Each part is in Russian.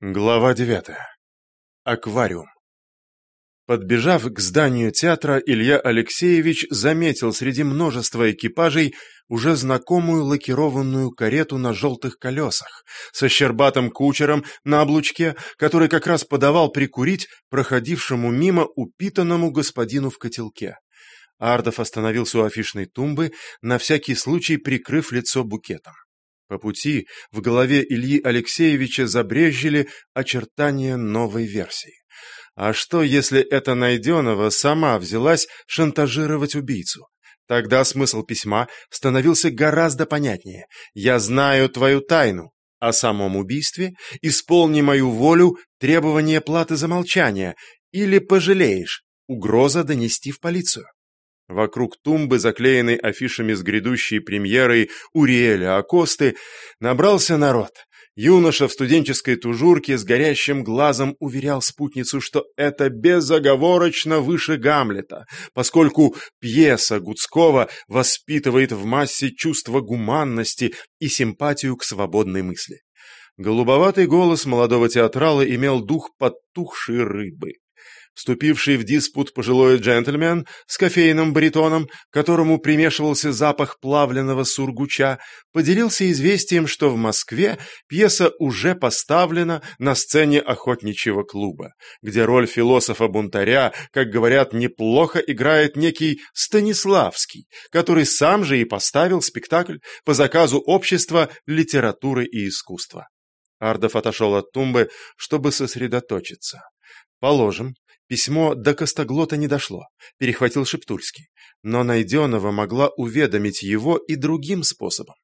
Глава девятая. Аквариум. Подбежав к зданию театра, Илья Алексеевич заметил среди множества экипажей уже знакомую лакированную карету на желтых колесах, со щербатым кучером на облучке, который как раз подавал прикурить проходившему мимо упитанному господину в котелке. Ардов остановился у афишной тумбы, на всякий случай прикрыв лицо букетом. По пути в голове Ильи Алексеевича забрежили очертания новой версии. А что, если эта Найденова сама взялась шантажировать убийцу? Тогда смысл письма становился гораздо понятнее. «Я знаю твою тайну. О самом убийстве исполни мою волю требование платы за молчание или пожалеешь. Угроза донести в полицию». Вокруг тумбы, заклеенной афишами с грядущей премьерой Уриэля Акосты, набрался народ. Юноша в студенческой тужурке с горящим глазом уверял спутницу, что это безоговорочно выше Гамлета, поскольку пьеса Гудского воспитывает в массе чувство гуманности и симпатию к свободной мысли. Голубоватый голос молодого театрала имел дух подтухшей рыбы. Вступивший в диспут пожилой джентльмен с кофейным баритоном, которому примешивался запах плавленного сургуча, поделился известием, что в Москве пьеса уже поставлена на сцене охотничьего клуба, где роль философа-бунтаря, как говорят, неплохо играет некий Станиславский, который сам же и поставил спектакль по заказу общества литературы и искусства. Ардов отошел от тумбы, чтобы сосредоточиться. Положим, Письмо до Костоглота не дошло, перехватил Шептульский. Но Найденова могла уведомить его и другим способом.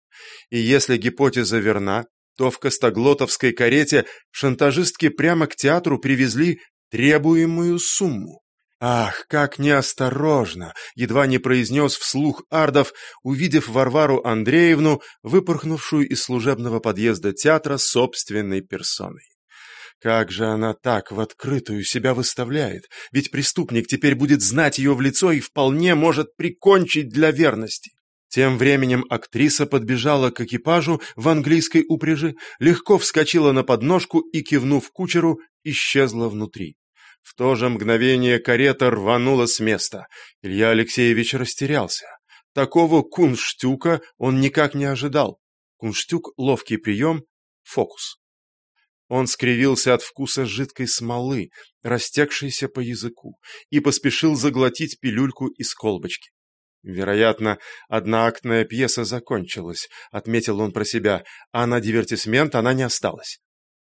И если гипотеза верна, то в Костоглотовской карете шантажистки прямо к театру привезли требуемую сумму. Ах, как неосторожно! Едва не произнес вслух Ардов, увидев Варвару Андреевну, выпорхнувшую из служебного подъезда театра собственной персоной. Как же она так в открытую себя выставляет? Ведь преступник теперь будет знать ее в лицо и вполне может прикончить для верности. Тем временем актриса подбежала к экипажу в английской упряжи, легко вскочила на подножку и, кивнув кучеру, исчезла внутри. В то же мгновение карета рванула с места. Илья Алексеевич растерялся. Такого кунштюка он никак не ожидал. Кунштюк — ловкий прием, фокус. Он скривился от вкуса жидкой смолы, растекшейся по языку, и поспешил заглотить пилюльку из колбочки. Вероятно, одноактная пьеса закончилась, отметил он про себя, а на дивертисмент она не осталась.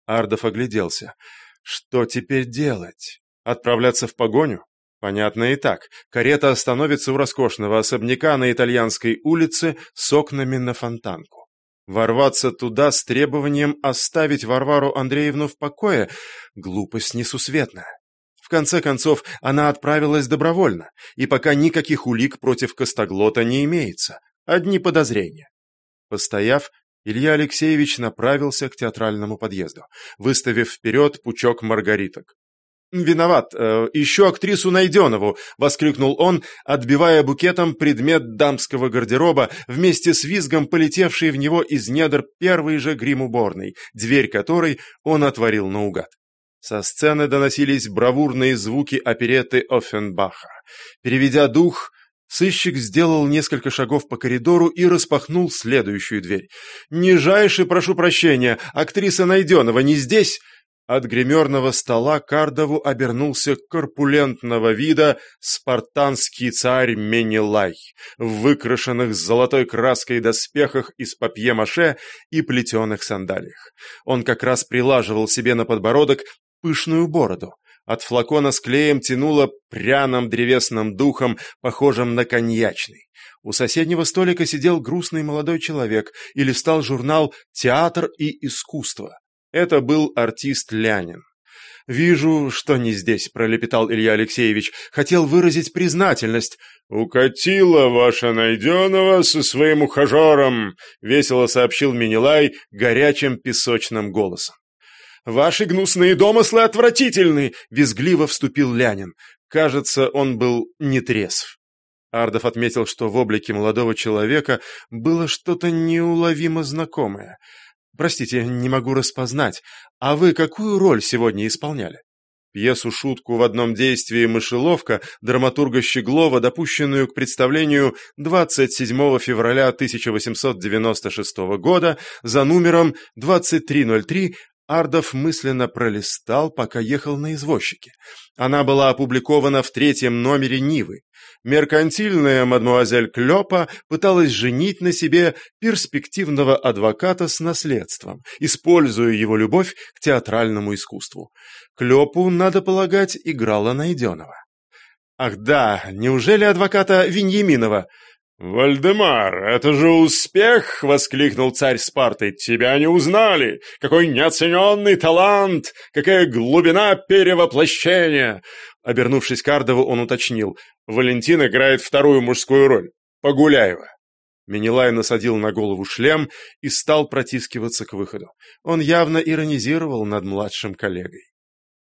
Ардов огляделся. Что теперь делать? Отправляться в погоню? Понятно и так. Карета остановится у роскошного особняка на итальянской улице с окнами на фонтанку. Ворваться туда с требованием оставить Варвару Андреевну в покое — глупость несусветная. В конце концов, она отправилась добровольно, и пока никаких улик против Костоглота не имеется, одни подозрения. Постояв, Илья Алексеевич направился к театральному подъезду, выставив вперед пучок маргариток. «Виноват, э, ищу актрису Найденову!» — воскликнул он, отбивая букетом предмет дамского гардероба, вместе с визгом полетевший в него из недр первой же грим-уборной, дверь которой он отворил наугад. Со сцены доносились бравурные звуки опереты Оффенбаха. Переведя дух, сыщик сделал несколько шагов по коридору и распахнул следующую дверь. «Нижайше прошу прощения, актриса Найденова не здесь?» От гримерного стола Кардову обернулся корпулентного вида спартанский царь Менелай в выкрашенных золотой краской доспехах из папье-маше и плетеных сандалиях. Он как раз прилаживал себе на подбородок пышную бороду. От флакона с клеем тянуло пряным древесным духом, похожим на коньячный. У соседнего столика сидел грустный молодой человек и листал журнал «Театр и искусство». Это был артист Лянин. «Вижу, что не здесь», — пролепетал Илья Алексеевич. «Хотел выразить признательность». «Укатила ваша Найденова со своим ухажером», — весело сообщил Минилай горячим песочным голосом. «Ваши гнусные домыслы отвратительны!» — визгливо вступил Лянин. Кажется, он был нетрезв. Ардов отметил, что в облике молодого человека было что-то неуловимо знакомое — Простите, не могу распознать. А вы какую роль сегодня исполняли? Пьесу-шутку в одном действии «Мышеловка» драматурга Щеглова, допущенную к представлению 27 февраля 1896 года за номером 2303 Ардов мысленно пролистал, пока ехал на извозчике. Она была опубликована в третьем номере «Нивы». Меркантильная мадмуазель Клёпа пыталась женить на себе перспективного адвоката с наследством, используя его любовь к театральному искусству. Клёпу, надо полагать, играла Найденова. Ах да, неужели адвоката Виньяминова? «Вальдемар, это же успех!» — воскликнул царь Спарты. «Тебя не узнали! Какой неоцененный талант! Какая глубина перевоплощения!» Обернувшись к Ардову, он уточнил. «Валентин играет вторую мужскую роль. Погуляева». Менелай насадил на голову шлем и стал протискиваться к выходу. Он явно иронизировал над младшим коллегой.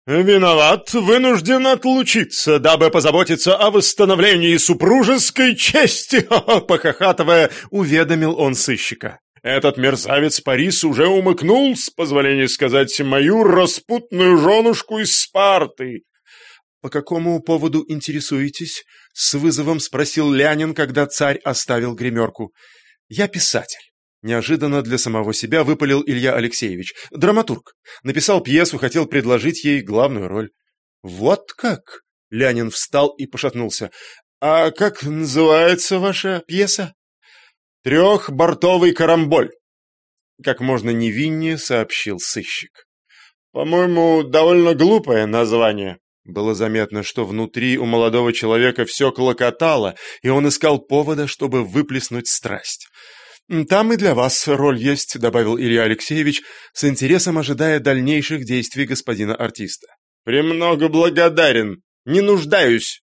«Виноват, вынужден отлучиться, дабы позаботиться о восстановлении супружеской чести!» Похохатывая, уведомил он сыщика. «Этот мерзавец Парис уже умыкнул, с позволения сказать, мою распутную женушку из Спарты!» «По какому поводу интересуетесь?» — с вызовом спросил Лянин, когда царь оставил гримерку. «Я писатель. Неожиданно для самого себя выпалил Илья Алексеевич. Драматург. Написал пьесу, хотел предложить ей главную роль. «Вот как?» Лянин встал и пошатнулся. «А как называется ваша пьеса?» «Трехбортовый карамболь», — как можно невиннее сообщил сыщик. «По-моему, довольно глупое название». Было заметно, что внутри у молодого человека все клокотало, и он искал повода, чтобы выплеснуть страсть. «Там и для вас роль есть», — добавил Илья Алексеевич, с интересом ожидая дальнейших действий господина артиста. «Премного благодарен. Не нуждаюсь».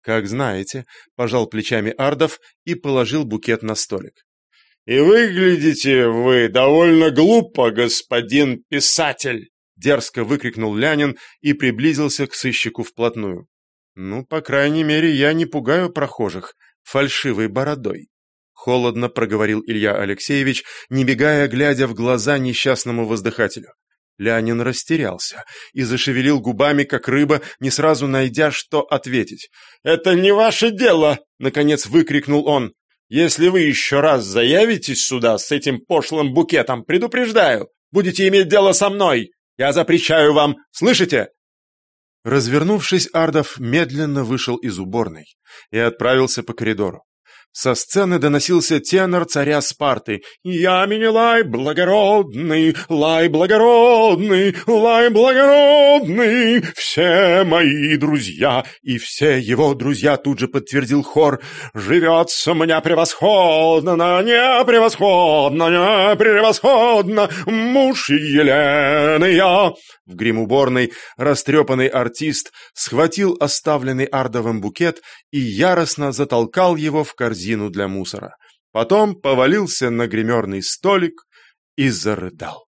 «Как знаете», — пожал плечами Ардов и положил букет на столик. «И выглядите вы довольно глупо, господин писатель!» Дерзко выкрикнул Лянин и приблизился к сыщику вплотную. «Ну, по крайней мере, я не пугаю прохожих фальшивой бородой». Холодно проговорил Илья Алексеевич, не бегая, глядя в глаза несчастному воздыхателю. Леонин растерялся и зашевелил губами, как рыба, не сразу найдя, что ответить. «Это не ваше дело!» — наконец выкрикнул он. «Если вы еще раз заявитесь сюда с этим пошлым букетом, предупреждаю, будете иметь дело со мной! Я запрещаю вам, слышите?» Развернувшись, Ардов медленно вышел из уборной и отправился по коридору. Со сцены доносился тенор царя Спарты. «Я Менелай благородный, лай благородный, лай благородный, все мои друзья!» И все его друзья тут же подтвердил хор. «Живется мне превосходно, не превосходно, не превосходно, муж Елены я!» В гримуборной растрепанный артист схватил оставленный Ардовым букет и яростно затолкал его в корзину для мусора. Потом повалился на гримерный столик и зарыдал.